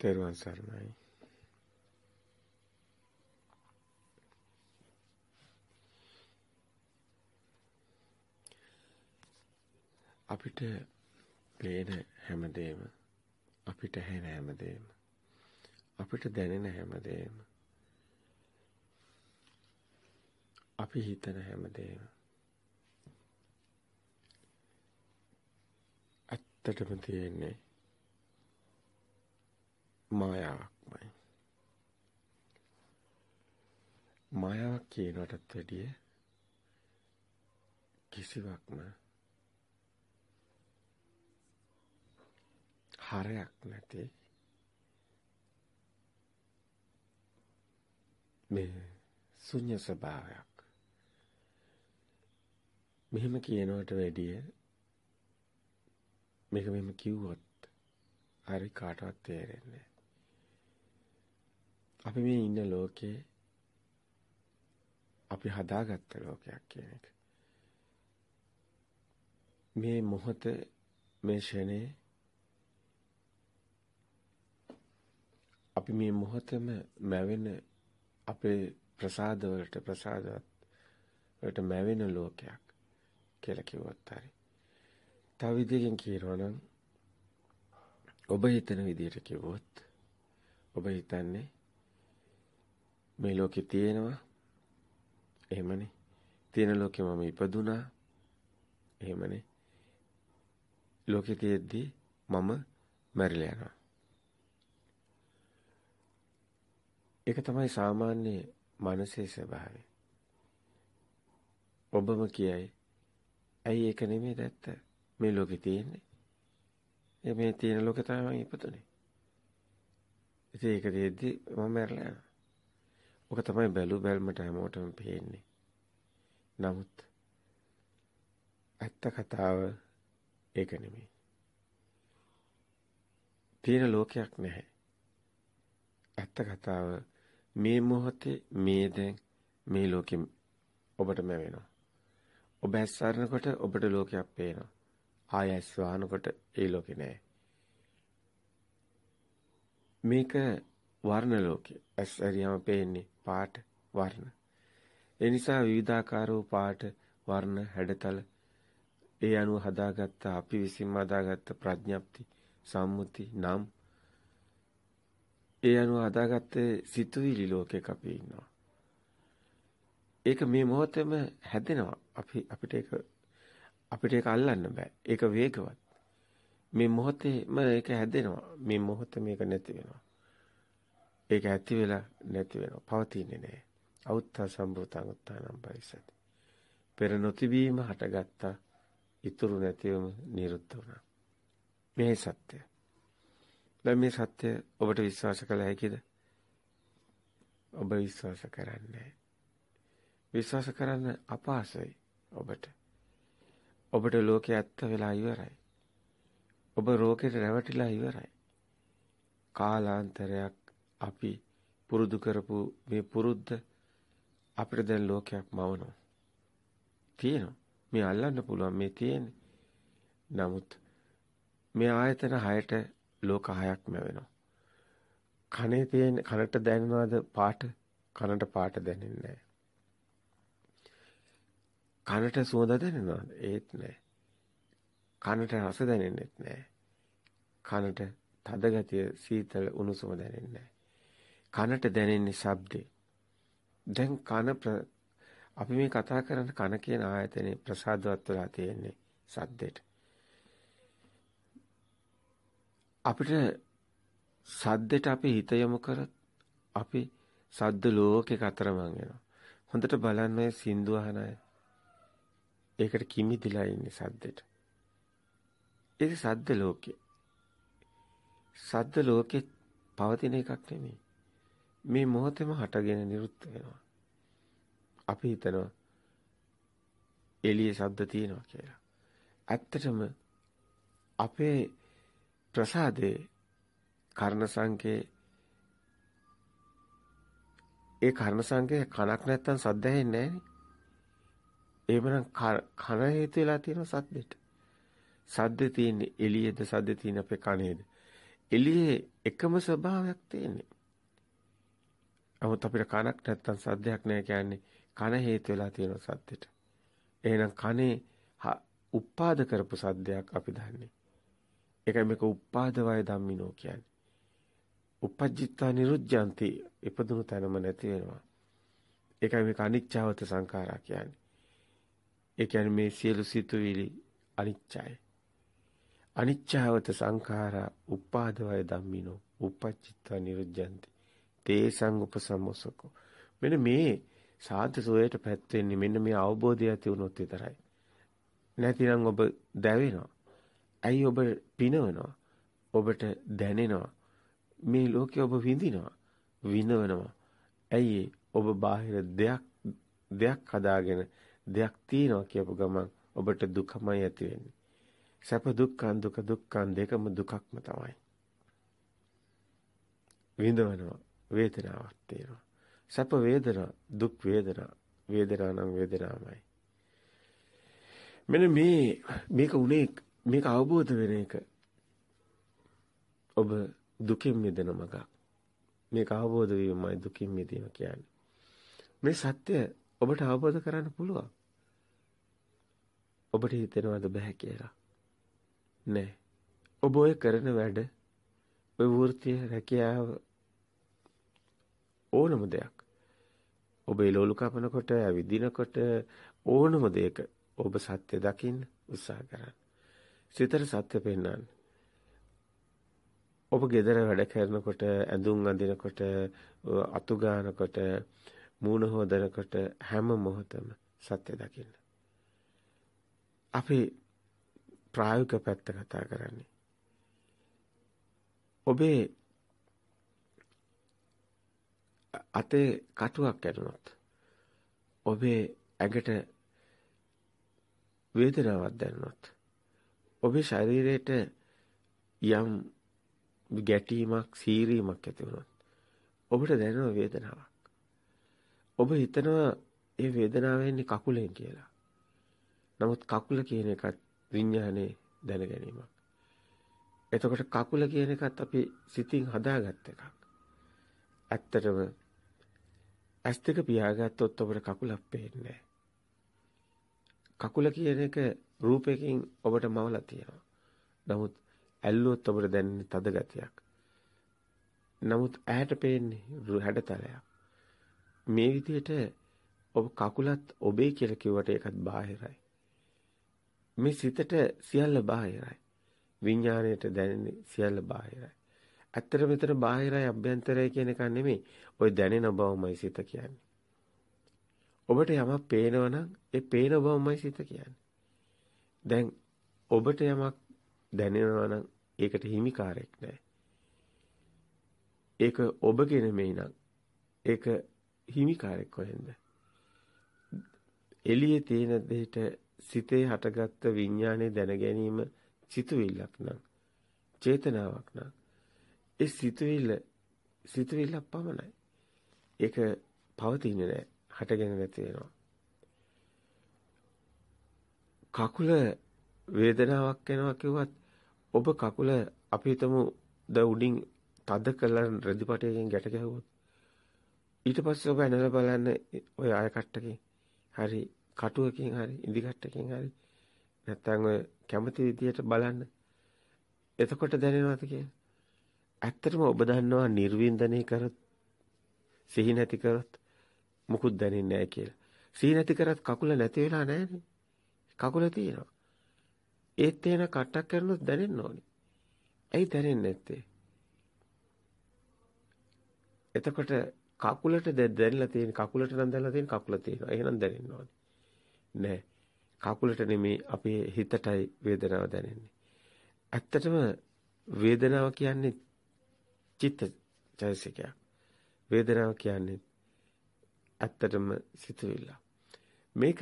තෙරුවන් සරණයි. අපිට පේන හැමදේම අපිට ඇහෙන හැමදේම අපිට දැනෙන හැමදේම අපි හිතන හැමදේම ඇත්තටම තියෙන්නේ මායාවක්මයි. මායාවක් කියනටත් වැඩිය කිසිවක්ම හරයක් නැති මේ ශුන්‍ය ස්වභාවයක් මෙහෙම කියනවට වැඩිය මේක මෙහෙම කිව්වොත් හරි කාටවත් තේරෙන්නේ අපි මේ ඉන්න ලෝකේ අපි හදාගත්ත ලෝකයක් කියන එක. මේ මොහොත මේ ෂනේ අපි මේ මොහොතේම මැවෙන අපේ ප්‍රසාද වලට ප්‍රසාදවත් වලට මැවෙන ලෝකයක් කියලා කිව්වත් හරි. තව විදිහකින් කියනවා නම් ඔබ හිතන විදිහට කිව්වොත් ඔබ හිතන්නේ මේ ලෝකේ තියෙනවා. එහෙමනේ. තියෙන ලෝකෙ මම ඉපදුනා එහෙමනේ. ලෝකේ තියෙද්දි මම මැරිලා යනවා. ඒක තමයි සාමාන්‍ය මනසේ ස්වභාවය. ඔබම කියයි ඇයි ඒක නෙමෙයි දැත්ත? මේ ලෝකේ තියෙන්නේ. ඒ මේ තියෙන ලෝකේ තමයි මම ඉපදුනේ. ඉතින් ඒක තියෙද්දි මම මැරිලා යනවා. ඔක තමයි බැලු බැල්මට හැමෝටම පේන්නේ. නමුත් ඇත්ත කතාව ඒක නෙමෙයි. තියෙන ලෝකයක් නැහැ. ඇත්ත කතාව මේ මොහොතේ මේ දැන් මේ ලෝකෙ ඔබටම වෙනවා. ඔබ ඇස්සරනකොට ඔබට ලෝකයක් පේනවා. ආය ඇස් වහනකොට ඒ ලෝකේ නැහැ. මේක වර්ණ ලෝකේ. ඇස් ඇරියම පේන්නේ පාට වර්ණ. ඒ නිසා විවිධාකාර වූ පාට වර්ණ හැඩතල ඒ අනුව හදාගත්ත අපි විසින්ම හදාගත්ත ප්‍රඥප්ති සම්මුති නම් ඒ අනුව හදාගත්ත සිතුවිලි ලෝකයක අපි ඉන්නවා. ඒක මේ මොහොතේම හැදෙනවා. අපි අපිට ඒක අපිට ඒක අල්ලන්න බෑ. ඒක වේගවත්. මේ මොහොතේම ඒක හැදෙනවා. මේ මොහොතේ මේක නැති වෙනවා. ඒක ඇති වෙලා නැති වෙනවා. පවතින්නේ නැහැ. අවුත්තා සම්භූතං උත්තානම් පරිසති. පෙර නොතිබීම හටගත්තා. ඉතුරු නැතිවම නිරුද්ධ වුණා. මේ සත්‍ය. දැන් මේ සත්‍ය ඔබට විශ්වාස කළ හැකිද? ඔබ විශ්වාස කරන්නේ විශ්වාස කරන්න අපහසුයි ඔබට. ඔබට ලෝකේ ඇත්ත වෙලා ඉවරයි. ඔබ රෝකෙට රැවටිලා ඉවරයි. කාලාන්තරයක් අපි පුරුදු කරපු මේ පුරුද්ද අපිට දැන් ලෝකයක් මවනවා. තියෙනවා. මේ අල්ලන්න පුළුවන් මේ තියෙන්නේ. නමුත් මේ ආයතන හයට ලෝක හයක් මැවෙනවා. කනේ තියෙන කනට දැනෙනවද පාට? කනට පාට දැනෙන්නේ නැහැ. කනට සුවඳ දැනෙනවද? ඒත් නැහැ. කනට රස දැනෙන්නෙත් නැහැ. කනට තද ගතිය සීතල උණුසුම දැනෙන්නේ නැහැ. කනට දැනෙන්නේ ශබ්දේ. දැන් කන අපි මේ කතා කරන කන කියන ආයතනේ ප්‍රසාදවත් වෙලා තියෙන්නේ සද්දෙට. අපිට සද්දෙට අපි හිත යොමු කරත් අපි සද්ද ලෝකේ කතරමං වෙනවා. හොඳට බලන්න ඔය සින්දු අහන අය. ඒකට කිමිදිලා ඉන්නේ සද්දෙට. ඒක සද්ද ලෝකේ. සද්ද ලෝකේ පවතින එකක් නෙමෙයි. මේ මොහොතේම හටගෙන නිරුද්ධ වෙනවා. අපි හිතනවා එළියේ ශබ්ද තියෙනවා කියලා. ඇත්තටම අපේ ප්‍රසාදේ කර්ණ සංකේ ඒ කර්ණ සංකේ කනක් නැත්තම් සද්ද ඇහෙන්නේ නැහනේ. එහෙමනම් කන හේතු වෙලා තියෙන සද්දෙට. සද්ද තියෙන්නේ එළියේද සද්ද තියෙන අපේ කනේද? එළියේ එකම ස්වභාවයක් තියෙන්නේ. නමුත් අපිට කනක් නැත්තම් සද්දයක් නැහැ කියන්නේ කන හේතු වෙලා තියෙන සද්දෙට. එහෙනම් කනේ උපාද කරපු සද්දයක් අපි දන්නේ. ඒකයි මේක උපාද වය ධම්මිනෝ කියන්නේ. උපජ්ජිත්තා නිරුද්ධාන්ති ඉපදුණු තැනම නැති වෙනවා. ඒකයි මේක අනිච්චවත සංඛාරා කියන්නේ. ඒ කියන්නේ මේ සියලු සිතුවිලි අනිච්චයි. අනිච්චවත සංඛාරා උපාදවය ධම්මිනෝ උපච්චිත්වා නිරුද්ධಂತಿ තේසං උපසමෝසකෝ මෙන්න මේ සාන්ත සෝයට පැත් වෙන්නේ මෙන්න මේ අවබෝධය ඇති වුණොත් විතරයි. නැතිනම් ඔබ දැවෙනවා. ඇයි ඔබ පිනවනවා? ඔබට දැනෙනවා. මේ ලෝකේ ඔබ විඳිනවා. විඳවනවා ඇයි ඔබ බාහිර දෙයක් දෙයක් හදාගෙන දෙයක් තියනවා කියපු ගමන් ඔබට දුකමයි ඇති වෙන්නේ. සැප දුක්ඛං දුක දුක්ඛං දෙකම දුකක්ම තමයි. විඳවනවා. වේදනාවක් තියෙනවා. සැප වේදනා දුක් වේදනා වේදනා නම් වේදනාමයි. මෙන්න මේ මේක උනේ මේක අවබෝධ වෙන එක ඔබ දුකින් මිදෙන මගක්. මේක අවබෝධ වීමයි දුකින් මිදීම කියන්නේ. මේ සත්‍ය ඔබට අවබෝධ කරන්න පුළුවන්. ඔබට හිතෙනවද බෑ කියලා? නෑ. ඔබ ඔය කරන වැඩ ඔය වෘත්තිය රැකියාව ඕනම දෙයක්. ඔබ එළවලු කපනකොට, ඇවිදිනකොට ඕනම දෙයක ඔබ සත්‍ය දකින්න උත්සාහ කරන්න. සිතට සත්‍ය පෙන්වන්න. ඔබ ගෙදර වැඩ කරනකොට, ඇඳුම් අඳිනකොට, අතු ගන්නකොට, මූණ හොදනකොට හැම මොහොතම සත්‍ය දකින්න. අපි ප්‍රායෝගික පැත්ත කතා කරන්නේ. ඔබේ අතේ කටුවක් ඇදුනොත් ඔබේ ඇඟට වේදනාවක් දැනුනොත් ඔබේ ශරීරයට යම් ගැටීමක් සීරීමක් ඇති වුණොත් ඔබට දැනෙන වේදනාවක්. ඔබ හිතනවා ඒ වේදනාව එන්නේ කකුලෙන් කියලා. නමුත් කකුල කියන එකත් විඥානේ දැන ගැනීමක්. එතකොට කකුල කියන එකත් අපි සිතින් හදාගත්ත එකක්. ඇත්තටම ඇස් දෙක පියාගත්තොත් ඔබට කකුලක් පේන්නේ කකුල කියන එක රූපයකින් ඔබට මවලා තියෙනවා. නමුත් ඇල්ලුවොත් ඔබට දැනෙන්නේ තද ගතියක්. නමුත් ඇහැට පේන්නේ හැඩතලයක්. මේ විදිහට ඔබ කකුලත් ඔබේ කියලා කිව්වට ඒකත් බාහිරයි. මේ සිතට සියල්ල බාහිරයි. විඥාණයට දැනෙන සියල්ල බාහිරයි. ඇත්තට මෙතන බාහිරයි අභ්‍යන්තරයි කියන එක නෙමෙයි. ওই දැනෙන බවමයි සිත කියන්නේ. ඔබට යමක් පේනවා නම් ඒ පේන බවමයි සිත කියන්නේ. දැන් ඔබට යමක් දැනෙනවා නම් ඒකට හිමිකාරයක් නැහැ. ඒක ඔබගේ නෙමෙයි නම් ඒක හිමිකාරයක් කොහෙන්ද? එළියේ තියෙන දෙයට සිතේ හටගත්ත විඥානයේ දැන ගැනීම සිතුවිල්ලක් නම් චේතනාවක් නම් ඒ සිතුවිල්ල සිතුවිල්ලක් පමණයි. ඒක පවතින්නේ නැහැ. හටගෙන නැති වෙනවා. කකුල වේදනාවක් එනවා කිව්වත් ඔබ කකුල අපි හිතමු ද උඩින් තද කළා රෙදිපටයකින් ගැට ගැහුවොත් ඊට පස්සේ ඔබ ඇනලා බලන්න ඔය ආය කට්ටකින් හරි කටුවකින් හරි ඉදිකට්ටකින් හරි නැත්තම් ඔය කැමති විදියට බලන්න. එතකොට දැනෙනවද කියලා? ඇත්තටම ඔබ දන්නවා නිර්වින්දනය කරත් සිහි නැති කරත් මුකුත් දැනෙන්නේ නැහැ කියලා. සිහි නැති කරත් කකුල නැති වෙලා නැහැනේ. කකුල තියෙනවා. ඒත් එන කට්ටක් කරනොත් දැනෙන්න ඕනේ. ඇයි දැනෙන්නේ නැත්තේ? එතකොට කකුලට දැනලා තියෙන කකුලට නම් දැනලා තියෙන කකුල තියෙනවා. එහෙනම් දැනෙන්න ඕනේ. නෑ. කකුලට නෙමේ අපේ හිතටයි වේදනාව දැනෙන්නේ. ඇත්තටම වේදනාව කියන්නේ චිත්ත චෛතසිකයක්. වේදනාව කියන්නේ ඇත්තටම සිතුවිල්ල. මේක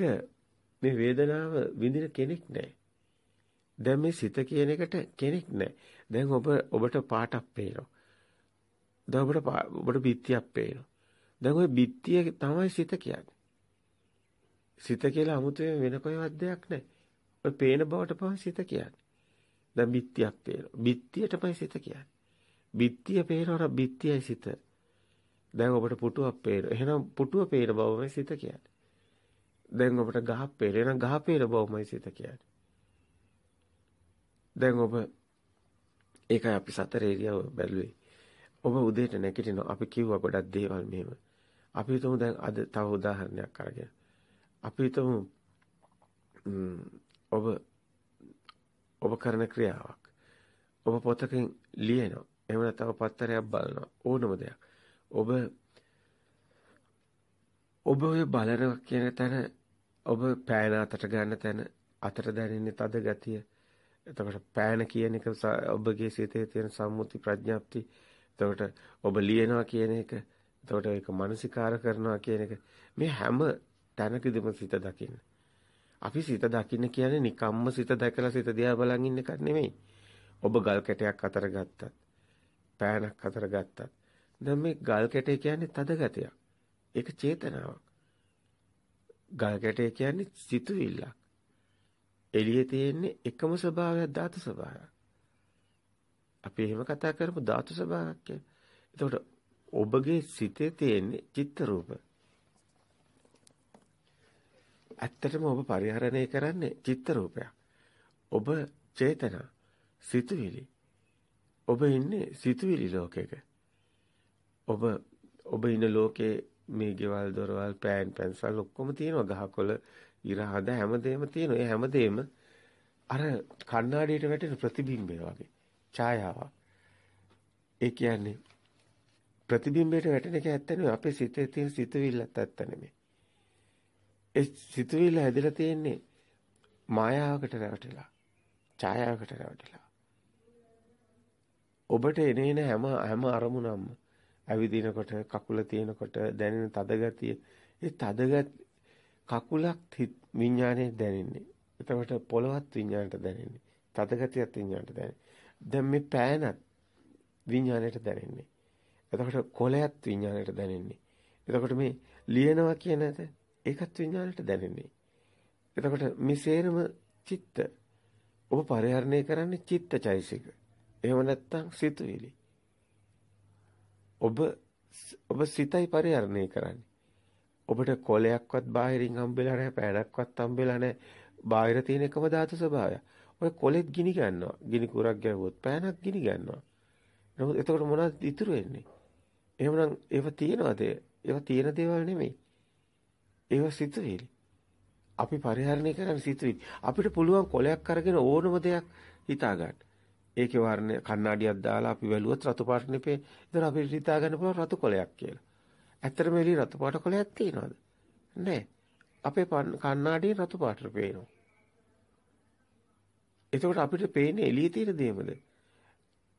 මේ වේදනාව විඳින කෙනෙක් නැහැ. දැන් මේ සිත කියන එකට කෙනෙක් නැහැ. දැන් ඔබ ඔබට පාටක් පේනවා. දැන් ඔබට ඔබට බිත්තියක් පේනවා. දැන් ওই බිත්තිය තමයි සිත කියන්නේ. සිත කියලා 아무තේ වෙන කොයිවත් දෙයක් නැහැ. ඔය පේන බවට පවා සිත කියන්නේ. දැන් බිත්තියක් පේනවා. බිත්තියටමයි සිත කියන්නේ. බිත්තිය පේනවනම් බිත්තියයි සිත. දැන් ඔබට පුටුවක් පේන. එහෙනම් පුටුව පේන බවමයි සිත කියන්නේ. දැන් ඔබට ගහක් පේන. එහෙනම් ගහ පේන බවමයි සිත කියන්නේ. දැන් ඔබ ඒකයි අපි සතර ඒරියාව බැලුවේ. ඔබ උදේට නැගිටිනවා. අපි කිව්වා ගොඩක් දේවල් මෙහෙම. අපි හිතමු දැන් අද තව උදාහරණයක් අරගෙන. අපි හිතමු ඔබ ඔබ කරන ක්‍රියාවක්. ඔබ පොතකින් ලියනවා. එහෙම නැත්නම් පත්තරයක් බලනවා. ඕනම දෙයක්. ඔබ ඔබ ඔය බලනවා කියන තැන ඔබ පෑන අතට ගන්න තැන අතට දැනෙන්නේ තද ගතිය. එතකොට පෑන කියන එක ඔබගේ සිතේ තියෙන සම්මුති ප්‍රඥාප්ති. එතකොට ඔබ ලියනවා කියන එක. එතකොට ඒක මානසිකාර කරනවා කියන එක. මේ හැම තැනකදීම සිත දකින්න. අපි සිත දකින්න කියන්නේ නිකම්ම සිත දැකලා සිත දිහා බලන් ඉන්න එකක් නෙමෙයි. ඔබ ගල් කැටයක් අතර ගත්තත්, පෑනක් අතර ගත්තත්. දැන් මේ ගල් කැටේ කියන්නේ තද ගතියක්. ඒක චේතනාවක්. ගල් කැටේ කියන්නේ සිතුවිල්ලක්. එළියේ තියෙන්නේ එකම ස්වභාවයක් ධාතු ස්වභාවයක්. අපි එහෙම කතා කරමු ධාතු ස්වභාවයක් කියන්නේ. එතකොට ඔබගේ සිතේ තියෙන්නේ චිත්ත රූප. ඇත්තටම ඔබ පරිහරණය කරන්නේ චිත්ත රූපයක්. ඔබ චේතනා සිතුවිලි. ඔබ ඉන්නේ සිතුවිලි ලෝකයක. ඔබ ඔබ ඉන්න ලෝකේ මේ ගෙවල් දොරවල් පෑන් පැන්සල් ඔක්කොම තියෙනවා ගහකොළ ඉර හද හැමදේම තියෙනවා. ඒ හැමදේම අර කණ්ණාඩියට වැටෙන ප්‍රතිබිම්බය වගේ ඡායාවක්. ඒ කියන්නේ ප්‍රතිබිම්බයට වැටෙන එක ඇත්ත නෙවෙයි අපේ සිතේ තියෙන සිතුවිල්ලත් ඇත්ත නෙමෙයි. ඒ සිතුවිල්ල හැදලා තියෙන්නේ මායාවකට රැවටිලා ඡායාවකට රැවටිලා. ඔබට එනේන හැම හැම අරමුණක්ම ඇවිදිනකොට කකුල තියෙනකොට දැනෙන තද ගතිය ඒ තද කකුලක් විඥානයේ දැනෙන්නේ. එතකොට පොළවත් විඥාණයට දැනෙන්නේ. තද ගතියත් විඥාණයට දැනෙන්නේ. දැන් මේ පෑනත් විඥාණයට දැනෙන්නේ. එතකොට කොලයක් විඥාණයට දැනෙන්නේ. එතකොට මේ ලියනවා කියන ඒකත් විඥාණයට දැනෙන්නේ. එතකොට මේ සේරම චිත්ත ඔබ පරිහරණය කරන්නේ චිත්තචෛසික. එහෙම නැත්නම් සිතුවිලි. ඔබ ඔබ සිතයි පරිහරණය කරන්නේ. ඔබට කොලයක්වත් බාහිරින් හම්බෙලා නැහැ, පෑනක්වත් හම්බෙලා නැහැ. බාහිර තියෙන එකම ධාතු ස්වභාවය. ඔය කොලෙත් ගිනි ගන්නවා. ගිනි කුරක් ගැහුවොත් පෑනක් ගිනි ගන්නවා. නමුත් එතකොට මොනවද ඉතුරු වෙන්නේ? එහෙමනම් ඒව තියනවාද? ඒව තියෙන දේවල් නෙමෙයි. ඒව සිතුවිලි. අපි පරිහරණය කරන්නේ සිතුවිලි. අපිට පුළුවන් කොලයක් අරගෙන ඕනම දෙයක් හිතා ගන්න. ඒකේ වර්ණය කණ්ණාඩියක් දාලා අපි වැළුවොත් රතු පාට නෙපේ. ඒතර අපිට හිතා ගන්න පුළුවන් රතු කොලයක් කියලා. ඇත්තටම එළිය රතු පාට කොලයක් තියනවද? නැහැ. අපේ කණ්ණාඩියේ රතු පාටට පේනවා. එතකොට අපිට පේන්නේ එළියේ තියෙන දේමද?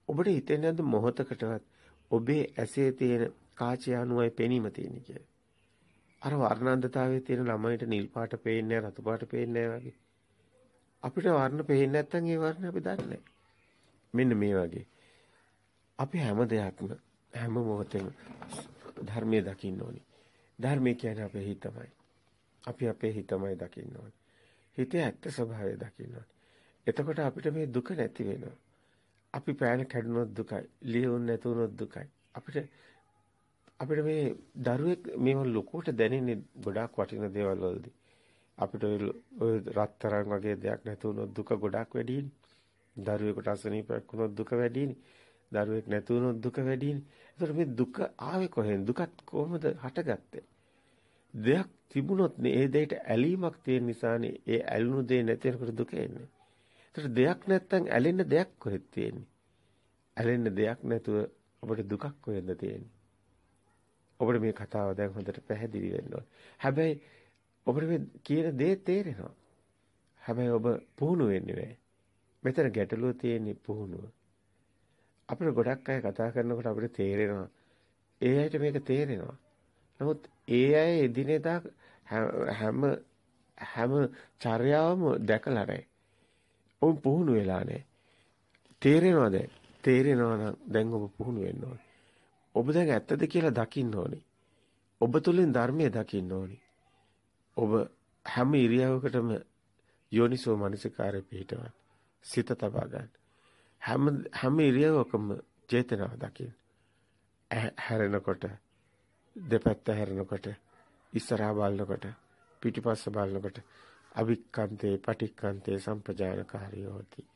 ඔබට හිතෙන්නේ නැද්ද මොහොතකටවත් ඔබේ ඇසේ තියෙන කාචය අනුවයි පෙනීම තියෙන්නේ කියලා? අර වර්ණන්දතාවයේ තියෙන ළමයිට නිල් පාට පේන්නේ රතු පාට පේන්නේ වගේ. අපිට වර්ණ පේන්නේ නැත්නම් ඒ වර්ණ අපි දන්නේ නැහැ. මෙන්න මේ වගේ. අපි හැම දෙයක්ම හැම මොහොතෙම ධර්මයේ දකින්න ඕනි. ධර්මයේ කියන්නේ අපේ හිතමයි. අපි අපේ හිතමයි දකින්න ඕනි. හිතේ ඇත්ත ස්වභාවය දකින්න ඕනි. එතකොට අපිට මේ දුක නැති වෙනවා. අපි පෑන කැඩුනොත් දුකයි. ලියුම් නැතුනොත් දුකයි. අපිට අපිට මේ දරුවෙක් මේව ලොකුවට දැනෙන්නේ ගොඩාක් වටින දේවල් වලදී. අපිට ඔය රත්තරන් වගේ දෙයක් නැතුනොත් දුක ගොඩාක් වැඩිනේ. දරුවෙකුට අසනීපයක් වුණොත් දුක වැඩිනේ. දරුවෙක් නැති වුණොත් දුක වැඩිනේ. ඒතකොට මේ දුක ආවේ කොහෙන්? දුකත් කොහොමද හටගත්තේ? දෙයක් තිබුණොත් ඒ දෙයට ඇලීමක් තියෙන නිසානේ ඒ ඇලුණු දේ නැති වෙනකොට දුක එන්නේ. ඒතකොට දෙයක් නැත්තම් ඇලෙන්න දෙයක් කොහෙද තියෙන්නේ? ඇලෙන්න දෙයක් නැතුව ඔබට දුකක් කොහෙන්ද තියෙන්නේ? ඔබට මේ කතාව දැන් හොඳට පැහැදිලි වෙන්න ඕනේ. හැබැයි ඔබට මේ කියන දේ තේරෙනවා. හැබැයි ඔබ පුහුණු වෙන්නේ නැහැ. මෙතන ගැටලුව තියෙන්නේ පුහුණුව. අපිට ගොඩක් අය කතා කරනකොට අපිට තේරෙනවා. ඒ අයට මේක තේරෙනවා. නමුත් ඒ අය එදිනෙදා හැම හැම චර්යාවම දැකලා නැහැ. ඔවුන් පුහුණු වෙලා නැහැ. තේරෙනවද? තේරෙනවා නම් දැන් ඔබ පුහුණු වෙන්න ඕනේ. ඔබ දැන් ඇත්තද කියලා දකින්න ඕනේ. ඔබ තුලින් ධර්මය දකින්න ඕනේ. ඔබ හැම ඉරියව්වකටම යෝනිසෝ මනසිකාරය පිහිටවන්න. සිත තබා ගන්න. හැම හැම ඉරියව්වකම චේතනාව දකින්න. හැරෙනකොට දෙපැත්ත හැරෙනකොට ඉස්සරහා බලනකොට පිටිපස්ස බලනකොට අවික්කන්තේ පටික්කන්තේ සම්පජානකාරී හොති.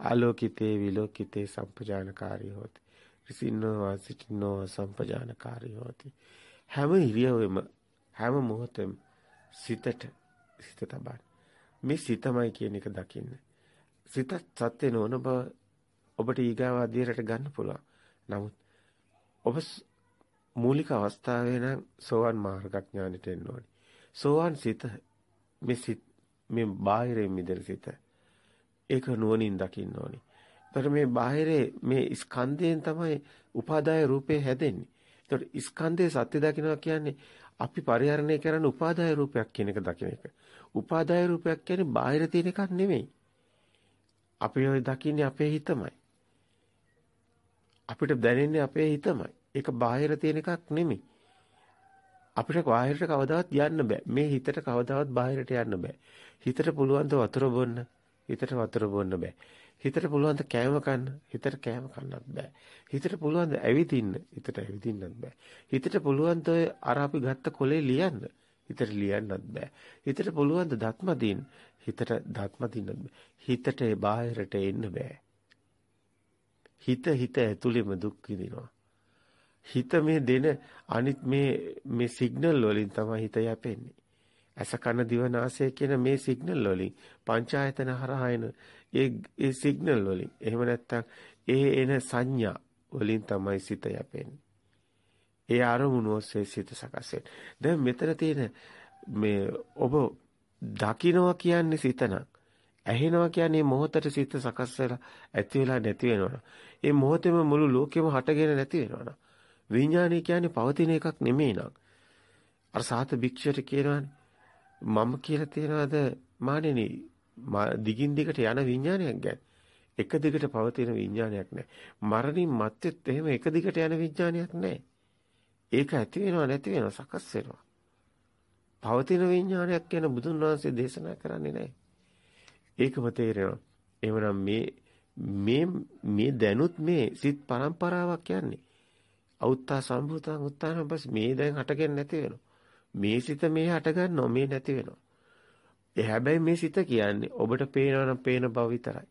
ආලෝකිතේ විලෝකිතේ සම්පජානකාරී හොති. රිසින්නෝ වාසිටින්නෝ සම්පජානකාරී හොති. හැම ඉරියවෙම හැම මොහොතෙම සිතට සිත තබන්න. මේ සිතමයි කියන එක දකින්න. සිත සත්‍ය නොවන බව ඔබට ඊගාව අධීරයට ගන්න පුළුවන්. නමුත් ඔබ මූලික අවස්ථාවේ නම් සෝවන් මාර්ගඥානෙට එන්න ඕනේ. සෝවන් සිත මේ සිත මේ බාහිරින් මිදෙන සිත. ඒක නුවණින් දකින්න ඕනේ. ඒතර මේ බාහිරේ මේ ස්කන්ධයෙන් තමයි උපාදාය රූපේ හැදෙන්නේ. ඒතර ස්කන්ධයේ සත්‍ය දකින්නවා කියන්නේ අපි පරිහරණය කරන උපාදාය රූපයක් කියන එක දකින එක. උපාදාය රූපයක් කියන්නේ බාහිර තියෙන එකක් නෙමෙයි. අපි ඔය දකින්නේ අපේ හිතමයි. අපිට දැනෙන්නේ අපේ හිතමයි. ඒක බාහිර තියෙන එකක් නෙමෙයි. අපිට බාහිරට කවදාවත් යන්න බෑ. මේ හිතට කවදාවත් බාහිරට යන්න බෑ. හිතට පුළුවන් ද වතුර බොන්න. හිතට වතුර බොන්න බෑ. හිතට පුළුවන් ද කෑම කන්න. හිතට කෑම කන්නත් බෑ. හිතට පුළුවන් ද ඇවිදින්න. හිතට ඇවිදින්නත් බෑ. හිතට පුළුවන් ද අර අපි ගත්ත කොලේ ලියන්න. හිතට ලියන්නත් බෑ. හිතට පුළුවන් ද දත්ම දින්න. හිතට දත්ම දින්නත් බෑ. හිතට බාහිරට එන්න බෑ. හිත හිත ඇතුළෙම දුක් විඳිනවා. හිත මේ දෙන අනිත් මේ මේ සිග්නල් වලින් තමයි හිත යැපෙන්නේ. ඇස කන දිව නාසය කියන මේ සිග්නල් වලින් පංචායතන හරහා එන ඒ ඒ සිග්නල් වලින් එහෙම නැත්නම් ඒ එන සංඥා වලින් තමයි සිත යැපෙන්නේ. ඒ අරමුණු ඔස්සේ සිත සකස් දැන් මෙතන තියෙන මේ ඔබ දකින්නවා කියන්නේ සිතනක්. ඇහෙනවා කියන්නේ මොහොතට සිත සකස් වෙලා ඇති වෙලා නැති වෙනවා. ඒ මොහොතේම මුළු ලෝකෙම හටගෙන නැති වෙනවා. විඥානය කියන්නේ පවතින එකක් නෙමෙයි නං. අර සාත භික්ෂුවට කියනවානේ මම කියලා තියනවාද මානෙනි දිගින් දිගට යන විඥානයක් ගැන. එක දිගට පවතින විඥානයක් නැහැ. මරණින් මත්තෙත් එහෙම එක දිගට යන විඥානයක් නැහැ. ඒක ඇති වෙනවා නැති වෙනවා සකස් වෙනවා. පවතින විඥානයක් ගැන බුදුන් වහන්සේ දේශනා කරන්නේ නැහැ. ඒකම තේරෙනවා. එහෙමනම් මේ මේ මේ දැනුත් මේ සිත් පරම්පරාවක් යන්නේ. අවුත්තා සම්භූතං උත්තාන පස්සේ මේ දැන් හටගෙන නැති වෙනවා. මේ සිත මේ හට ගන්නවා මේ නැති වෙනවා. ඒ හැබැයි මේ සිත කියන්නේ ඔබට පේනවා නම් පේන බව විතරයි.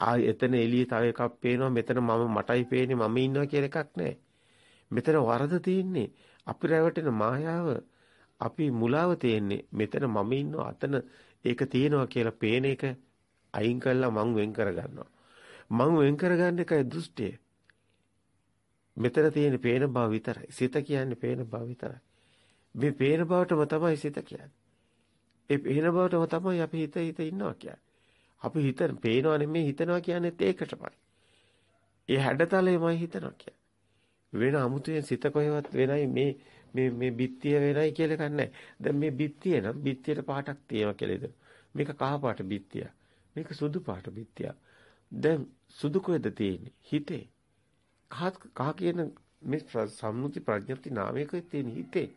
ආ එතන එළියේ තව එකක් පේනවා මෙතන මම මටයි පේන්නේ මම ඉන්නවා කියන එකක් නැහැ. මෙතන වරද තියෙන්නේ අපි රැවටෙන මායාව අපි මුලාව තියෙන්නේ මෙතන මම ඉන්නවා අතන ඒක තියෙනවා කියලා පේන එක අයින් කළා මං වෙන් කරගන්නවා. මං වෙන් කරගන්න එකයි දෘෂ්ටිය. මෙතන තියෙන පේන බව විතරයි. සිත කියන්නේ පේන බව විතරයි. මේ පේන බවටම තමයි සිත කියන්නේ. ඒ පේන බවටම තමයි අපි හිත හිත ඉන්නවා කියන්නේ. අපි හිත පේනවා නෙමෙයි හිතනවා කියන්නේ ඒකටමයි. ඒ හැඩතලෙමයි හිතනවා කියන්නේ. වෙන අමුතුවෙන් සිත කොහෙවත් වෙනයි මේ මේ මේ බිත්තිය වෙනයි කියලා එකක් නැහැ. දැන් මේ බිත්තිය නම් බිත්තියට පාටක් තියෙනවා කියලා හිතමු. මේක කහ පාට බිත්තිය. මේක සුදු පාට බිත්තිය. දැන් සුදු කොහෙද තියෙන්නේ? හිතේ. කහ කියන මේ සම්මුති ප්‍රඥප්ති නාමයක තියෙන හිතේ.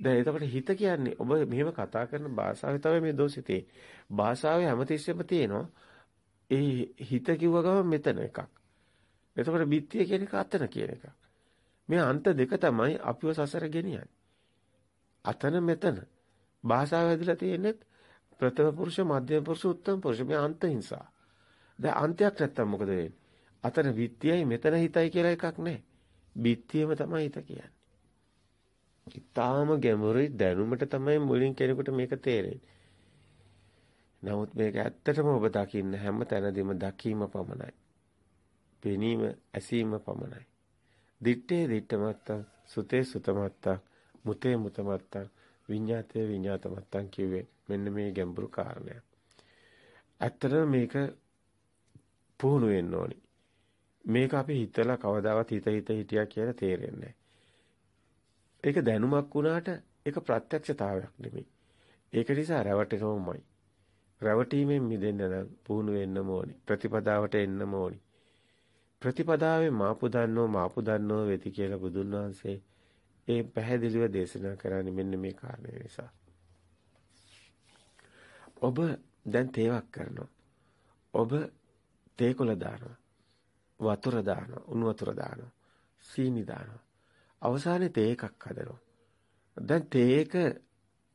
දැන් එතකොට හිත කියන්නේ ඔබ මෙහෙම කතා කරන භාෂාවේ තමයි මේ දෝෂෙ තියෙන්නේ. භාෂාවේ හැමතිස්සෙම තියෙනවා ඒ හිත කිව්ව ගමන් මෙතන එකක්. එතකොට බිත්තිය කියන එක අතන කියන එකක්. මේ අන්ත දෙක තමයි අපිව සසර ගෙනියන්නේ. අතන මෙතන. භාෂාව ඇදලා තියෙන්නේ ප්‍රථම පුරුෂ, මධ්‍යම පුරුෂ, උත්තම පුරුෂ මේ අන්ත හිංසා. දැන් අන්තයක් නැත්තම් මොකද වෙන්නේ? අතන විත්‍යයි මෙතන හිතයි කියලා එකක් නැහැ. බිත්තියම තමයි හිත කියන්නේ. ඊටාම ගැඹුරුයි දැනුමට තමයි මුලින් කෙනෙකුට මේක තේරෙන්නේ. නමුත් මේක ඇත්තටම ඔබ දකින්න හැම තැනදීම දකීම පමණයි. පෙනීම ඇසීම පමණයි. දිත්තේ දිත්තමත්ත සුතේ සුතමත්ත මුතේ මුතමත්ත විඤ්ඤාතේ විඤ්ඤාතමත්තන් කිව්වේ මෙන්න මේ ගැඹුරු කාරණයක්. ඇත්තටම මේක පුහුණු වෙන්න ඕනි. මේක අපි හිතලා කවදාවත් හිත හිත හිටියා කියලා තේරෙන්නේ ඒක දැනුමක් වුණාට ඒක ප්‍රත්‍යක්ෂතාවයක් නෙමෙයි. ඒක නිසා රැවටෙනවමයි. රැවටීමෙන් මිදෙන්න නම් පුහුණු වෙන්නම ඕනි. ප්‍රතිපදාවට එන්නම ඕනි. ප්‍රතිපදාවේ මාපු දන්නෝ මාපු දන්නෝ වෙති කියලා බුදුන් වහන්සේ ඒ පැහැදිලිව දේශනා කරන්නේ මෙන්න මේ කාරණේ නිසා. ඔබ දැන් තේවක් කරනවා. ඔබ තේකොළ දානවා. වතුර දානවා, උණු වතුර දානවා, සීනි දානවා. අවසානයේ තේ එකක් හදනවා. දැන් තේ එක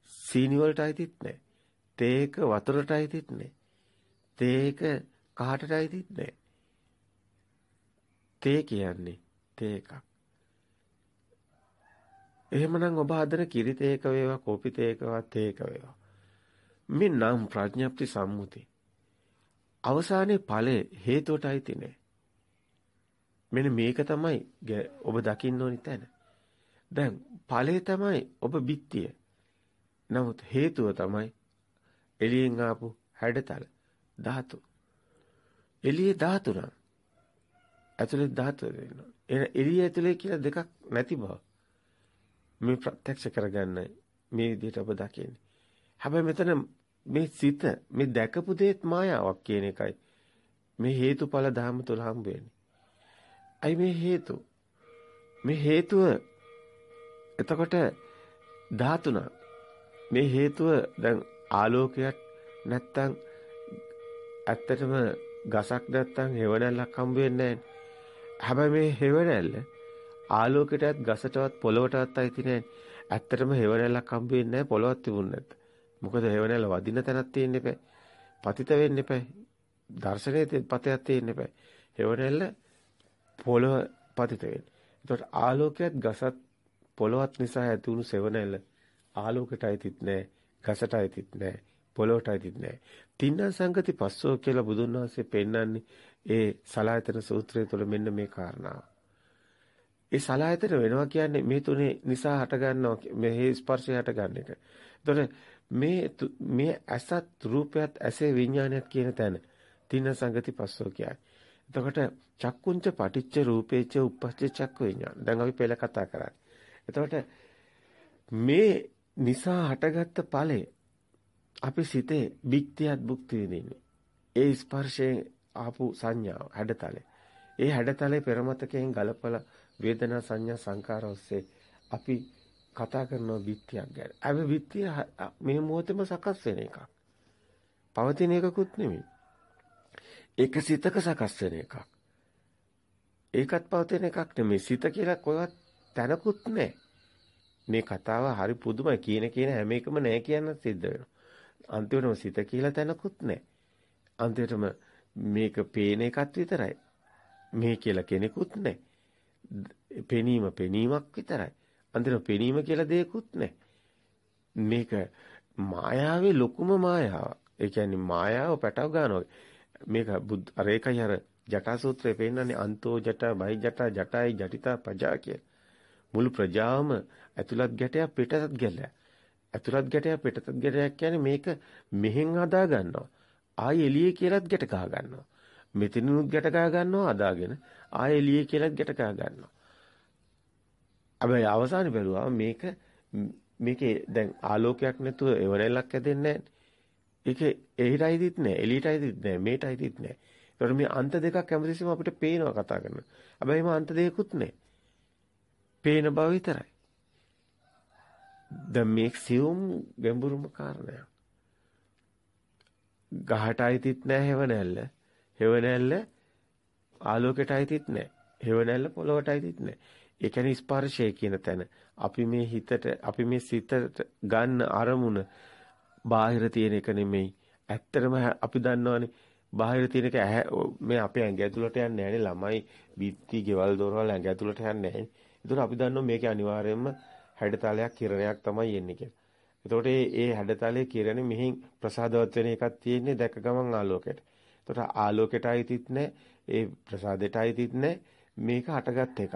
සීනි වලට අයිතිත් නැහැ. තේ එක වතුරට අයිතිත් නැහැ. තේ එක කහටට අයිතිත් නැහැ. තේ කියන්නේ තේ එකක්. එහෙමනම් ඔබ හදන කිරි තේක වේවා, කෝපි තේකවත් තේක වේවා. මේ නම් ප්‍රඥප්ති සම්මුති. අවසානයේ ඵලය හේතුවට අයිති නෑ. මෙන්න මේක තමයි ඔබ දකින්න ඕනි තැන. දැන් ඵලය තමයි ඔබ බිත්තිය. නමුත් හේතුව තමයි එළියෙන් ආපු හැඩතල ධාතු. එළියේ ධාතු නම් ඇතුලේ ධාතු වෙනවා. එන එළිය ඇතුලේ කියලා දෙකක් නැති බව. මේ ප්‍රත්‍යක්ෂ කරගන්න මේ විදිහට ඔබ දකින්නේ. හැබැයි මෙතන මේ සිත මේ දැකපු දේත් මායාවක් කියන එකයි මේ හේතුඵල ධර්ම තුල හම්බ වෙන්නේ. අයි මේ හේතු මේ හේතුව එතකොට ධාතුණ මේ හේතුව දැන් ආලෝකයක් නැත්තම් ඇත්තටම ගසක් නැත්තම් හෙවණැල්ලක් හම්බ වෙන්නේ නැහැ. හැබැයි මේ හෙවණැල්ල ආලෝකයටත් ගසටවත් පොළවටවත් අයිති නැහැ. ඇත්තටම හෙවණැල්ලක් හම්බ වෙන්නේ නැහැ පොළවක් තිබුණ නැත්නම්. මොකද හේවණල වදින තැනක් තියෙන්න එපා. පතිත වෙන්න එපා. දර්ශනයේ පතයක් තියෙන්න එපා. හේවණල පොළව පතිත වෙන්න. එතකොට ආලෝකයත් ගසත් පොළවත් නිසා ඇති වුණු සෙවණැල්ල ආලෝකයට අයිතිත් නැහැ. ගසට අයිතිත් නැහැ. පොළොවට අයිතිත් නැහැ. තින්න සංගති පස්සෝ කියලා බුදුන් වහන්සේ පෙන්වන්නේ ඒ සලායතන සූත්‍රය තුළ මෙන්න මේ කාරණාව. ඒ සලායතන වෙනවා කියන්නේ මේ තුනේ නිසා හට ගන්නවා මේ ස්පර්ශය හට ගන්න එක. එතකොට මේ මේ ඇසත් රූපයත් ඇසේ විඥානයත් කියන තැන තින සංගති පස්සෝ කියයි. එතකොට චක්කුංච පටිච්ච රූපේච උප්පච්ච චක්ක විඥාන. දැන් අපි පෙළ කතා කරන්නේ. එතකොට මේ නිසා හටගත්ත ඵලය අපි සිතේ බික්තියත් භුක්ති විඳින්නේ. ඒ ස්පර්ශයෙන් ආපු සංඥාව හැඩතලේ. ඒ හැඩතලේ පෙරමතකයෙන් ගලපලා වේදනා සංඥා සංකාර ඔස්සේ අපි කතා කරනවා බිත්තියක් ගැන. හැබැයි බිත්තිය මේ මොහොතේම සකස් වෙන එකක්. පවතින එකකුත් නෙමෙයි. ඒක සිතක සකස් වෙන එකක්. ඒකත් පවතින එකක් නෙමෙයි. සිත කියලා කොහෙවත් තැනකුත් නැහැ. මේ කතාව හරි පුදුමයි. කියන කියන හැම එකම නැහැ කියන්න සිද්ධ වෙනවා. අන්තිමටම සිත කියලා තැනකුත් නැහැ. අන්තිමටම මේක පේන එකත් විතරයි. මේ කියලා කෙනෙකුත් නැහැ. පෙනීම පෙනීමක් විතරයි. අන්තිම පෙනීම කියලා දෙයක්වත් නැහැ. මේක මායාවේ ලොකුම මායාවක්. ඒ කියන්නේ මායාව පැටව ගන්නවා. මේක අර ඒකයි අර ජටා සූත්‍රයේ පෙන්නන්නේ අන්තෝ ජටා බයි ජටා ජටායි ජටිතා පජා කිය. මුළු ප්‍රජාවම ඇතුළත් ගැටයක් පිටතත් ගැලයක්. ඇතුළත් ගැටයක් පිටතත් ගැටයක් කියන්නේ මේක මෙහෙන් හදා ගන්නවා. ආයි එළියේ කියලාත් ගැට ගහ ගන්නවා. මෙතනිනුත් ගැට ගහ ගන්නවා අදාගෙන ආයි එළියේ කියලාත් ගැට ගහ ගන්නවා. හැබැයි අවසානයේ බැලුවා මේක මේකේ දැන් ආලෝකයක් නැතුව එවරෙල්ලක් ඇදෙන්නේ නැහැ. ඒකේ එහිටයිදිත් නැහැ, එළියටයිදිත් නැහැ, මේටයිදිත් නැහැ. ඒතකොට මේ අන්ත දෙකක් හැමතිස්සෙම අපිට පේනවා කතා කරන. හැබැයි මේ අන්ත දෙකකුත් නැහැ. පේන බව විතරයි. දැන් මේක සියුම් ගැඹුරුම කාරණයක්. ගහට අයිතිත් නැහැ හෙවණැල්ල. හෙවණැල්ල ආලෝකයට අයිතිත් නැහැ. හෙවණැල්ල පොළොවට අයිතිත් නැහැ. ඒ කියන්නේ ස්පර්ශය කියන තැන අපි මේ හිතට අපි මේ සිතට ගන්න අරමුණ බාහිර තියෙන එක නෙමෙයි. ඇත්තටම අපි දන්නවනේ බාහිර තියෙන එක මේ අපේ ඇඟ ඇතුළට යන්නේ නැහැනේ ළමයි බිත්ති ගෙවල් දොරවල් ඇඟ ඇතුළට යන්නේ නැහැ. ඒතකොට අපි දන්නවා මේකේ අනිවාර්යයෙන්ම හැඩතලයක් කිරණයක් තමයි එන්නේ කියලා. එතකොට මේ හැඩතලයේ කිරණේ මෙහින් ප්‍රසාදවත් වෙන එකක් තියෙන්නේ දැක ගමන් ආලෝකයට. එතකොට ආලෝකයට අයිතිත් නැහැ, ඒ ප්‍රසාදයට අයිතිත් නැහැ. මේක හටගත් එකක්.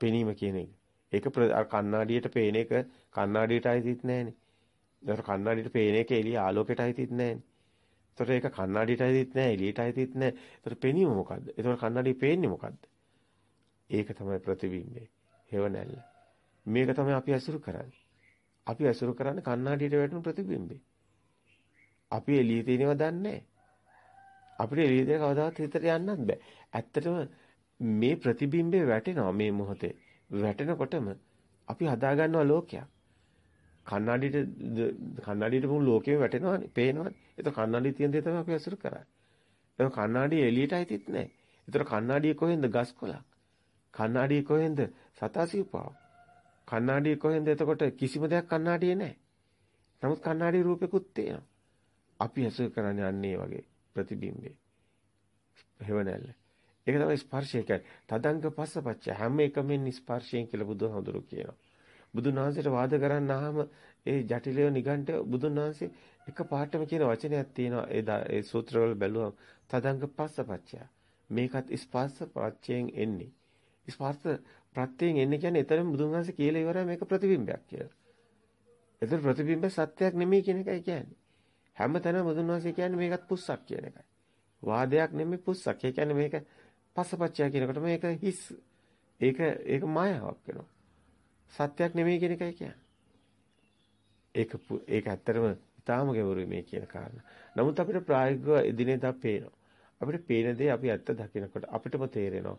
පෙනීම කියන එක. ඒක අර කණ්ණාඩියට පේන එක කණ්ණාඩියට අයිතිත් නැහැනේ. ඒතර කණ්ණාඩියට පේන එක එළිය ආලෝකයට අයිතිත් නැහැනේ. ඒතර ඒක කණ්ණාඩියට අයිතිත් නැහැ, එළියට අයිතිත් නැහැ. ඒතර පෙනීම මොකද්ද? ඒතර කණ්ණාඩිය පේන්නේ මොකද්ද? ඒක තමයි ප්‍රතිබිම්බේ. හේවණැල්ල. මේක තමයි අපි අසුරු කරන්නේ. අපි අසුරු කරන්නේ කණ්ණාඩියට වැටුණු ප්‍රතිබිම්බේ. අපි එළියේ තියෙනව දන්නේ නැහැ. අපිට එළියේ තියෙන කවදාවත් හිතට යන්නත් බෑ. ඇත්තටම මේ ප්‍රතිබිම්බේ වැටෙනවා මේ මොහොතේ. වැටෙනකොටම අපි හදා ගන්නවා ලෝකයක්. කන්නඩියට කන්නඩියට මුළු ලෝකෙම වැටෙනවානේ, පේනවානේ. ඒක කන්නඩිය තියෙන දේ තමයි අපි අසුර කරන්නේ. ඒක කන්නඩිය එළියට අයිතිත් නැහැ. ඒතර කණ්ණාඩිය කොහෙන්ද ගස් කොළක්? කණ්ණාඩිය කොහෙන්ද සතාසිව්පාව? කණ්ණාඩිය කොහෙන්ද එතකොට කිසිම දෙයක් කණ්ණාඩියේ නැහැ. නමුත් කණ්ණාඩි රූපෙකුත් තියෙනවා. අපි ඇසුර කරන්නේ අන්නේ වගේ ප්‍රතිබිම්බේ. හේවණල්ල. ඒක තමයි ස්පර්ශය කියන්නේ. තදංග පස්සපච්ච හැම එකමින් ස්පර්ශයෙන් කියලා බුදුහාමුදුරු කියනවා. බුදුන් වහන්සේට වාද කරන්න ආවම ඒ ජටිලය නිගණ්ඨ බුදුන් වහන්සේ එක පාඩම කියන වචනයක් තියෙනවා ඒ ඒ සූත්‍රවල බැලුවම තදංග පස්සපච්චය. මේකත් ස්පර්ශ ප්‍රත්‍යයෙන් එන්නේ. ස්පර්ශ ප්‍රත්‍යයෙන් එන්නේ කියන්නේ එතරම් බුදුන් වහන්සේ කියලා ඉවරයි මේක ප්‍රතිබිම්බයක් කියලා. ඒතර ප්‍රතිබිම්බ සත්‍යයක් නෙමෙයි කියන එකයි කියන්නේ. හැමතැනම බුදුන් වහන්සේ කියන්නේ මේකත් පුස්සක් කියන එකයි. වාදයක් නෙමෙයි පුස්සක්. ඒ කියන්නේ මේක පස්සපච්චය කියනකොට මේක හිස්. ඒක ඒක මායාවක් වෙනවා. සත්‍යයක් නෙමෙයි කියන එකයි කියන්නේ. ඒක ඒක ඇත්තටම ඉතාම ගැඹුරුයි මේ කියන කාරණා. නමුත් අපිට ප්‍රායෝගිකව එදිනෙදා පේනවා. අපිට පේන දේ අපි ඇත්ත දකිනකොට අපිටම තේරෙනවා.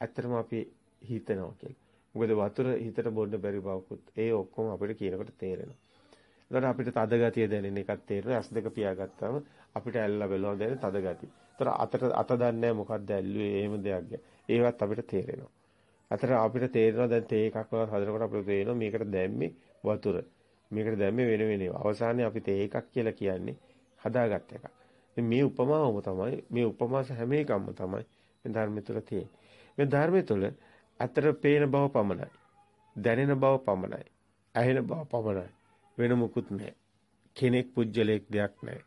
ඇත්තටම අපි හිතනවා කියලා. මොකද වතුර හිතට බොන්න බැරි බවකුත් ඒ ඔක්කොම අපිට කියනකොට තේරෙනවා. ඒකට අපිට තද ගතිය දැනෙන එකක් තේරෙනවා. ඇස් දෙක පියාගත්තාම අපිට ඇල්ල බැලුවා දැනෙන තද ගතිය. ඒතර අතට අත දන්නේ මොකක්ද ඇල්ලුවේ එහෙම දෙයක්. ඒවත් අපිට තේරෙනවා. අතට අපිට තේරෙනවා දැන් තේ එකක් වගේ හදනකොට අපිට තේරෙනවා මේකට දැම්මේ වතුර. මේකට දැම්මේ වෙන වෙන ඒවා. අවසානයේ අපි තේ එකක් කියලා කියන්නේ හදාගත්ත එකක්. මේ උපමාවම තමයි මේ උපමාස හැම එකක්ම තමයි මේ ධර්මය තුළ තියෙන්නේ. මේ ධර්මය තුළ අතර පේන බව පමණයි. දැනෙන බව පමණයි. ඇහෙන බව පමණයි. වෙන මුකුත් නැහැ. කෙනෙක් පුජ්‍යලයක් දෙයක් නැහැ.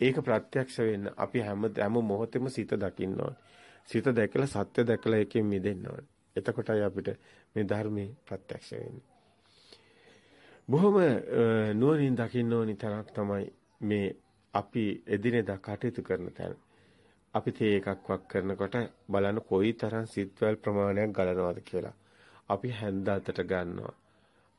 ඒක ප්‍රත්‍යක්ෂ වෙන්න අපි හැම හැම මොහොතෙම සිත දකින්න ඕනේ. සිත දැකලා සත්‍ය දැකලා එකෙන් මිදෙන්න ඕනේ. එතකොටයි අපිට මේ ධර්මයේ ප්‍රත්‍යක්ෂ වෙන්නේ. බොහොම නුවණින් දකින්න ඕනි තරක් තමයි මේ අපි එදිනෙදා කටයුතු කරන තැන. අපි තේ එකක් වක් කරනකොට බලන්න කොයි තරම් සිත්වල ප්‍රමාණයක් ගලනවද කියලා. අපි හැන්ද අතට ගන්නවා.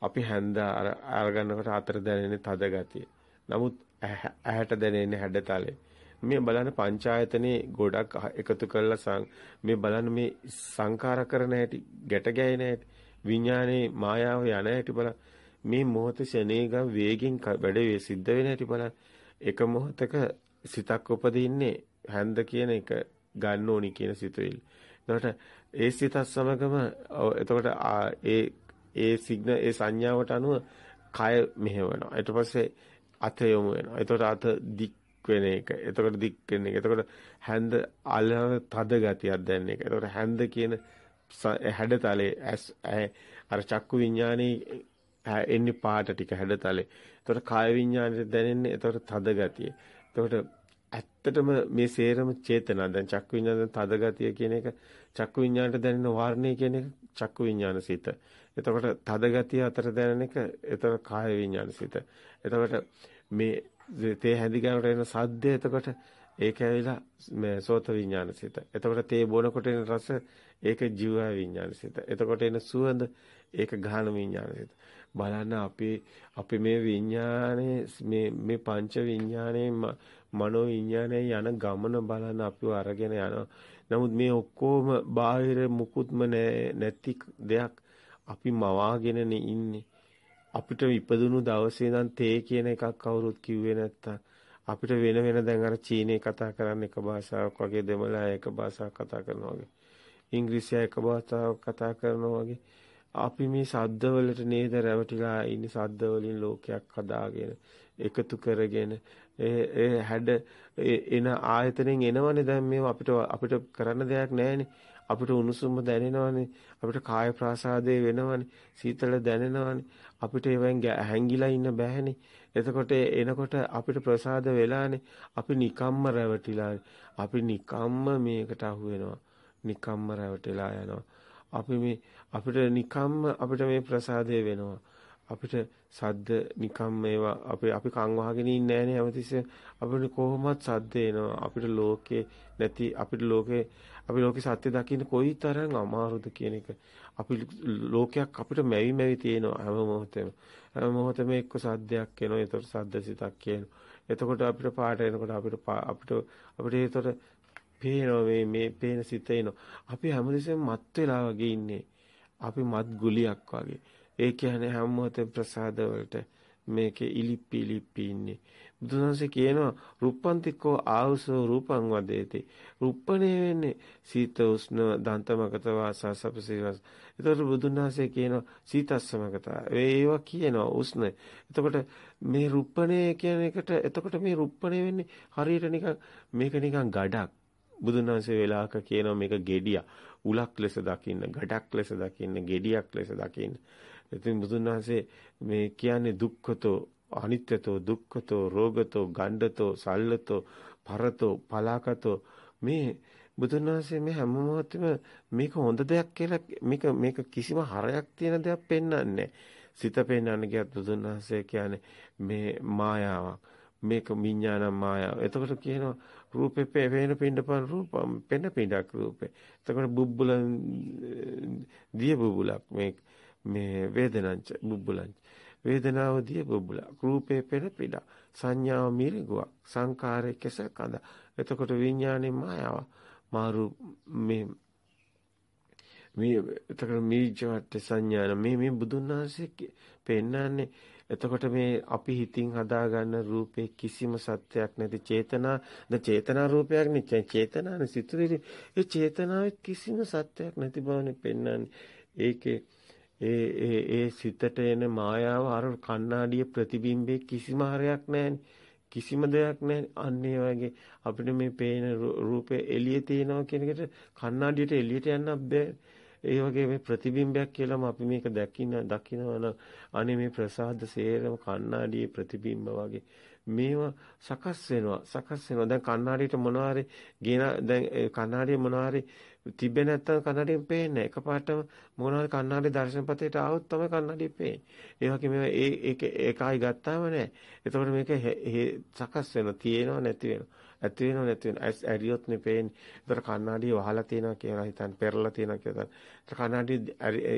අපි හැන්ද අර අරගන්නකොට අතර දැනෙන තද ගතිය. නමුත් ඇහැට දැනෙන්නේ හැඩතලේ. මේ බලන්න පංචායතනේ ගොඩක් එකතු කරලා මේ බලන්න මේ සංකාර කරන හැටි, ගැට ගැහෙන හැටි, විඥානේ මායාව යන හැටි බලන්න මේ මොහොත ශනේග වේගෙන් වැඩ වේ සිද්ධ වෙන හැටි බලන්න එක මොහොතක සිතක් උපදින්නේ හැන්ද කියන එක ගන්න ඕනි කියන සිතුවිලි. එතකොට ඒ සිතත් සමගම එතකොට ඒ ඒ සිග්න ඒ සංඥාවට අනුව කය මෙහෙවනවා. ඊට පස්සේ අත යොමු වෙනවා. එතකොට අත දික් වෙන එක. එතකොට දික් වෙන එක. එතකොට හැන්ද අලව තද ගතියක් දැනෙන එක. එතකොට හැන්ද කියන හැඩතලේ අර චක්කු විඥානේ එන්නේ පාට ටික හැඩතලේ. එතකොට කාය විඥානෙට දැනෙන්නේ එතකොට තද ගතිය. එතකොට ඇත්තටම මේ සේරම චේතනා දැන් චක්කු විඥාන තද ගතිය කියන එක චක්කු විඥානට දැනෙන වර්ණය කියන එක චක්කු විඥාන සිත. එතකොට තද ගතිය අතර දැනෙන එක එතකොට කාය විඥාන සිත. එතකොට මේ තේ හැඳි ගන්නට එන සද්දය එතකොට ඒක ඇවිලා මේ සෝත විඥාන සිත. එතකොට තේ බොනකොට එන රස ඒක ජීව විඥාන සිත. එතකොට එන සුවඳ ඒක ගාහන විඥාන සිත. බලන්න අපේ අපි මේ විඥානේ මේ මේ පංච විඥානේ මනෝ විඥානේ යන ගමන බලන්න අපිව අරගෙන යනවා. නමුත් මේ ඔක්කොම බාහිර මුකුත්ම නැති දෙයක් අපි මවාගෙනනේ ඉන්නේ. අපිට ඉපදුණු දවසේ ඉඳන් තේ කියන එකක් කවුරුත් කිව්වේ නැත්තම් අපිට වෙන වෙන දැන් අර චීනේ කතා කරන්න එක භාෂාවක් වගේ දෙමළ එක භාෂාවක් කතා කරනවා වගේ ඉංග්‍රීසි එක භාෂාවක් කතා කරනවා වගේ අපි මේ සද්දවලට නේද රැවටිලා ඉන්නේ සද්ද වලින් ලෝකයක් හදාගෙන එකතු කරගෙන ඒ හැඩ එන ආයතනෙන් එනවනේ දැන් මේව අපිට අපිට කරන්න දෙයක් නැහැනේ. අපිට උණුසුම දැනෙනවනේ. අපිට කාය ප්‍රාසාදේ වෙනවනේ. සීතල දැනෙනවනේ. අපිට ඒවෙන් හැංගිලා ඉන්න බෑනේ එතකොට එනකොට අපිට ප්‍රසාද වෙලානේ. අපි නිකම්ම රැවටිලා අපි නිකම්ම මේකට අහු වෙනවා. නිකම්ම රැවටිලා යනවා. අපි මේ අපිට නිකම්ම අපිට මේ ප්‍රසාදය වෙනවා. අපිට සද්ද නිකම් මේවා අපි අපි කන් වහගෙන ඉන්නේ නැහනේ හැමතිස්සෙම අපිට කොහොමවත් සද්ද එනවා. අපිට ලෝකේ නැති අපිට ලෝකේ අපි ලෝකේ සත්‍ය දකින්න කොයි තරම් අමාරුද කියන එක. අපි ලෝකයක් අපිට මැවි මැවි තියෙනවා හැම මොහොතෙම. හැම මොහොතෙම එක්ක සද්දයක් එනවා. ඒතකොට සද්ද සිතක් කියනවා. එතකොට අපිට පාට එනකොට අපිට අපිට අපිට ඒතකොට පේනවා මේ මේ පේන සිත එනවා. අපි හැමදෙස්සෙම මත් වෙලා වගේ ඉන්නේ. අපි මත් ගුලියක් වගේ. ඒ කියන්නේ හැම මොහොතේ ප්‍රසාද වලට මේකේ ඉලිප්පි ඉලිප්පි ඉන්නේ. බුදුහන්සේ කියනවා රුප්පන්තිකෝ ආවසෝ රූපං වදේති. රුප්පණේ වෙන්නේ සීත උෂ්ණ දන්තමගත වාසා සපසීවස්. එතකොට බුදුහන්සේ කියනවා සීතස්සමගත. ඒවා කියනවා උෂ්ණ. එතකොට මේ රුප්පණේ කියන එකට එතකොට මේ රුප්පණේ වෙන්නේ හරියට නිකන් මේක නිකන් ගඩක්. බුදුහන්සේ වෙලාවක කියනවා මේක gediya. උලක් ලෙස දකින්න, ගඩක් ලෙස දකින්න, gediyak ලෙස දකින්න. ඉතින් බුදුන් වහන්සේ මේ කියන්නේ දුක්ඛතෝ අනිත්‍යතෝ දුක්ඛතෝ රෝගතෝ ගණ්ඩතෝ සල්ලතෝ පරතෝ පලාකතෝ මේ බුදුන් වහන්සේ මේ හැම මොහොතෙම මේක හොඳ දෙයක් කියලා මේක මේක කිසිම හරයක් තියෙන දෙයක් පෙන්වන්නේ සිත පෙන්වන්න කියත් බුදුන් වහන්සේ කියන්නේ මේ මායාවක් මේක විඥාන මායාව. එතකොට කියනවා රූපේ පේන පින්ඩපන් රූපම් පෙන පින්ඩක් රූපේ. එතකොට බුබ්බුල දිය බුබුලක් මේ මේ වේදනංච බුබ්බුලංච. වේදනාව දිය බුබ්බුලක් රූපේ පෙන පිඩ. සංඥාව මිරිගුවක් සංකාරයේ කෙස කඳ. එතකොට විඥානේ මායාව. මාරු මේ මේ එතකොට මීජවට සංඥාන. මේ මේ බුදුන් වහන්සේ පෙන්නන්නේ. එතකොට මේ අපි හිතින් හදාගන්න රූපේ කිසිම සත්‍යයක් නැති චේතනා. ද චේතනා රූපයක් නෙච්ච චේතනානේ සිතුවිලි. ඒ චේතනාවේ කිසිම සත්‍යයක් නැති බවනේ පෙන්වන්නේ ඒකේ ඒ ඒ ඒ සිතට එන මායාව අර කණ්ණාඩියේ ප්‍රතිබිම්බේ කිසිම හරයක් නැහැනේ. කිසිම දෙයක් නැහැ. අන්න ඒ වගේ අපිට මේ පේන රූපේ එළියේ තියෙනවා කියන එකට කණ්ණාඩියට එළියට යන්න බෑ. ඒ වගේ මේ ප්‍රතිබිම්බයක් කියලාම අපි මේක දකින්න දකින්නවනම් අනේ මේ ප්‍රසාද සේරම කණ්ණාඩියේ ප්‍රතිබිම්බ වගේ මේවා සකස් වෙනවා සකස් වෙනවා දැන් කණ්ණාඩියට මොනවාරි ගෙන දැන් කණ්ණාඩිය මොනවාරි තිබෙන්නේ නැත්තම් කන්නඩියෙන් පේන්නේ එකපාරටම මොනවාද කන්නඩි දර්ශනපතේට ආවොත් තමයි කන්නඩිය පේන්නේ. ඒ වගේ මේ ඒ ඒක ඒකයි ගත්තාම නෑ. එතකොට මේක සකස් වෙන තියෙනව නැති වෙනව. ඇති වෙනව නැති වෙනව. ඇරියොත් නේ පේන්නේ. එතකොට කන්නඩිය වහලා තියෙනවා කියලා හිතන් පෙරලා තියෙනවා කියලා. එතකොට කන්නඩිය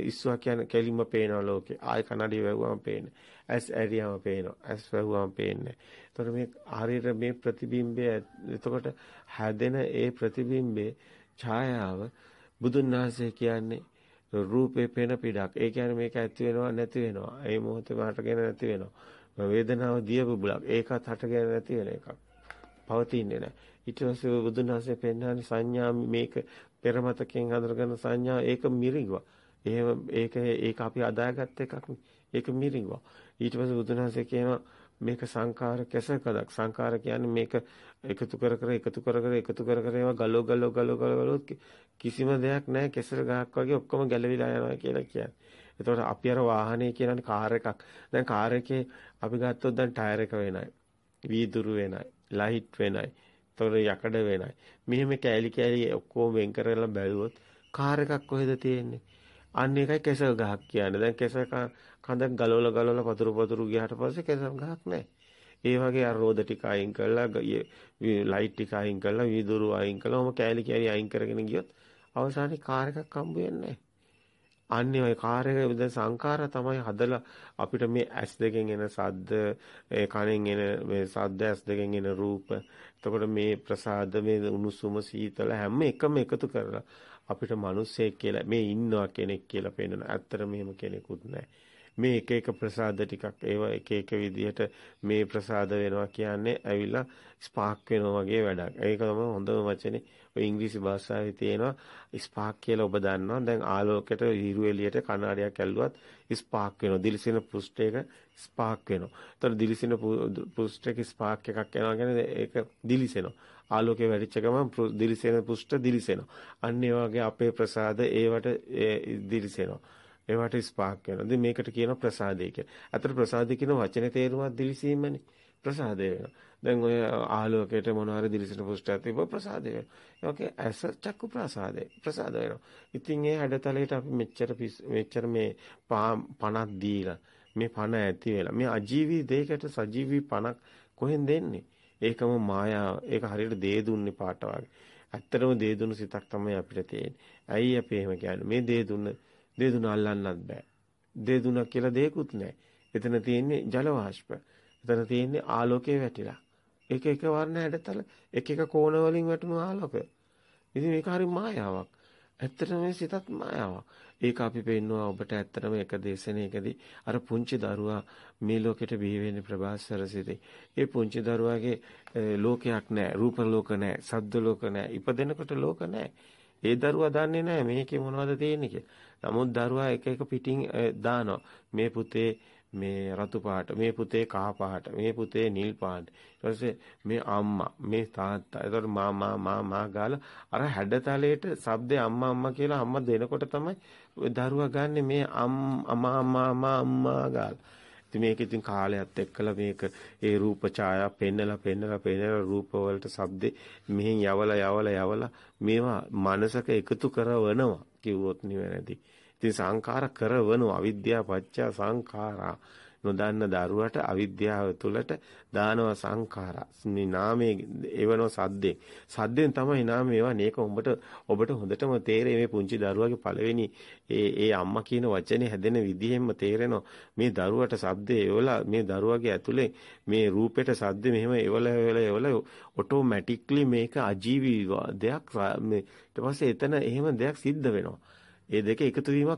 ඉස්සුවා කියන්නේ කෙලින්ම පේනවා ලෝකේ. ආයි කන්නඩිය වැහුවම පේන්නේ. ඇස් ඇරියම පේනවා. ඇස් වැහුවම පේන්නේ. එතකොට මේ හරියට මේ ප්‍රතිබිම්බය එතකොට හැදෙන ඒ ප්‍රතිබිම්බේ ඡායාව බුදුන් වහන්සේ කියන්නේ රූපේ පෙන පිටක්. ඒ කියන්නේ මේක ඇති වෙනවා නැති වෙනවා. ඒ මොහොතේ හටගෙන නැති වෙනවා. වේදනාව දිය බුබුලක්. ඒකත් හටගෙන නැති වෙන එකක්. පවතින්නේ නැහැ. ඊට පස්සේ බුදුන් වහන්සේ පෙන්වන්නේ සංඥා මේක පෙරමතකෙන් හඳුනගන්න සංඥා ඒක මිරිගුවා. එහෙම ඒක ඒක අපි අදාගත් එකක් ඒක මිරිගුවා. ඊට පස්සේ බුදුන් වහන්සේ කියනවා මේක සංඛාර කැසකදක් සංඛාර කියන්නේ මේක එකතු කර කර එකතු කර කර එකතු කර කර ඒවා ගලෝ ගලෝ ගලෝ ගලෝ කිසිම දෙයක් නැහැ කෙසර ගහක් වගේ ඔක්කොම ගැලවිලා යනවා කියලා කියන්නේ. එතකොට අපි අර වාහනේ කියන්නේ කාර් එකක්. දැන් කාර් එකේ අපි ගත්තොත් දැන් ටයර් එක වෙනයි. වීදුරු වෙනයි. ලයිට් වෙනයි. එතකොට යකඩ වෙනයි. මෙහෙම කෑලි කෑලි ඔක්කොම වෙන් කරලා බැලුවොත් කාර් එකක් කොහෙද තියෙන්නේ? අන්න ඒකයි කෙසල් ගහක් කියන්නේ. දැන් කෙසල් කඳක් ගලවලා ගලවලා පතුරු පතුරු ගියාට පස්සේ කෙසල් ගහක් නැහැ. ඒ වගේ අර රෝද ටික අයින් කරලා ලයිට් ටික අයින් කරලා වීදුරු අයින් කළා. ඔහම කෑලි කෑලි අයින් කරගෙන ගියොත් අවසානයේ කාර් එකක් හම්බ වෙන්නේ අන්නේ ওই කාර් එක දැන් සංඛාර තමයි හදලා අපිට මේ ඇස් දෙකෙන් එන සද්ද ඒ කනෙන් එන මේ සද්ද ඇස් දෙකෙන් එන රූප එතකොට මේ ප්‍රසාද මේ උණුසුම සීතල හැම එකම එකතු කරලා අපිට මිනිස්සෙක් කියලා මේ ඉන්නවා කෙනෙක් කියලා පේනවා. ඇත්තට මෙහෙම කෙනෙකුත් නැහැ. මේ එක එක ප්‍රසාද ටිකක් ඒවා එක එක විදිහට මේ ප්‍රසාද වෙනවා කියන්නේ ඇවිල්ලා ස්පාක් වෙනවා වගේ වැඩක්. ඒක තමයි හොඳම වචනේ. ඔය ඉංග්‍රීසි භාෂාවේ තියෙනවා ස්පාක් කියලා ඔබ දන්නවා. දැන් ආලෝකයට හිරු එළියට කණ්ණාඩියක් ඇල්ලුවත් ස්පාක් වෙනවා. දිලිසෙන පෘෂ්ඨයක ස්පාක් වෙනවා. ඒතර දිලිසෙන පෘෂ්ඨයක ස්පාක් එකක් එනවා කියන්නේ ඒක දිලිසෙනවා. ආලෝකය වැඩිච්ච ගමන් දිලිසෙන පෘෂ්ඨ දිලිසෙනවා. අන්න ඒ වගේ අපේ ප්‍රසාද ඒවට දිලිසෙනවා. ඒවට ස්පාක් වෙනවා. ඉතින් මේකට කියනවා ප්‍රසාදය කියලා. අතට ප්‍රසාදය කියන වචනේ තේරුමක් දිලිසීමනේ. ප්‍රසාදය වෙනවා. දැන් ඔය ආලෝකයට මොනවාරි දිලිසෙන පුෂ්ඨයක් තිබ්බ ප්‍රසාදය වෙනවා. ඒ වගේ ඇස චක්කු ප්‍රසාදය ප්‍රසාද වෙනවා. ඉතින් ඒ හැඩතලයට අපි මෙච්චර මෙච්චර මේ පණක් දීලා මේ පණ ඇති වෙලා මේ අජීවී දෙයකට සජීවී පණක් කොහෙන් දෙන්නේ? ඒකම මායාව. ඒක හරියට දේ දුන්නේ පාට වගේ. ඇත්තටම දේ දුන්නු සිතක් තමයි අපිට තියෙන්නේ. ඇයි අපි එහෙම කියන්නේ? මේ දේ දුන්න දේ දුන අල්ලන්නත් බෑ. දේ දුනක් කියලා දෙයක්වත් නැහැ. එතන තියෙන්නේ ජල වාෂ්ප. එතන තියෙන්නේ ආලෝකයේ වැටිලා. එක එක වර්ණ හැඩතල එක එක කෝණ වලින් වැටුණු ආලෝකය. ඉතින් මේක හරි මායාවක්. ඇත්තටම මේ සිතත් මායාවක්. ඒක අපි පෙන්නවා ඔබට ඇත්තටම එක දේශනාවකදී අර පුංචි දරුවා මේ ලෝකෙට බිහි වෙන්නේ ප්‍රභාස්වර සිතේ. ඒ පුංචි දරුවාගේ ලෝකයක් නැහැ, රූප ලෝක නැහැ, ශබ්ද ලෝක නැහැ, ඉපදෙනකොට ලෝක නැහැ. ඒ දරුවා දන්නේ නැහැ මේකේ මොනවද තියෙන්නේ කියලා. නමුත් දරුවා එක එක පිටින් දානවා. මේ පුතේ මේ රතු පාට මේ පුතේ කහ පාට මේ පුතේ නිල් පාට ඊට පස්සේ මේ අම්මා මේ තාත්තා එතකොට මාමා මාමා ගාලා අර හැඩතලයට shabdේ අම්මා අම්මා කියලා අම්මා දෙනකොට තමයි දරුවා ගන්නෙ මේ අම්මා අම්මා අම්මා ගාලා ඉතින් මේක ඉතින් කාලයත් එක්කලා මේක ඒ රූප ඡායා පෙන්නලා පෙන්නලා පෙන්නලා රූප වලට shabdේ මෙහෙන් යවලා යවලා යවලා මේවා මනසක එකතු කරවනවා කිව්වොත් නිවැරදි. ඉතින් සංඛාර කරවනවා. අවිද්‍යාව පත්‍ය සංඛාරා. නොදන්න දරුවට අවිද්‍යාව තුළට දානවා සංඛාරා. මේ නාමයේ එවනෝ සද්දෙන්. සද්දෙන් තමයි නාමය එවන්නේ. ඒක උඹට ඔබට හොඳටම තේරෙයි මේ පුංචි දරුවාගේ පළවෙනි ඒ ඒ අම්මා කියන වචනේ හැදෙන විදිහෙන්ම තේරෙනවා. මේ දරුවට සද්දේ එවලා මේ දරුවාගේ ඇතුලේ මේ රූපෙට සද්ද මෙහෙම එවලා එවලා එවලා ඔටෝමැටික්ලි මේක අජීවී දෙයක් මේ ඊට පස්සේ එතන එහෙම දෙයක් සිද්ධ වෙනවා. ඒ දෙක එකතු වීමක්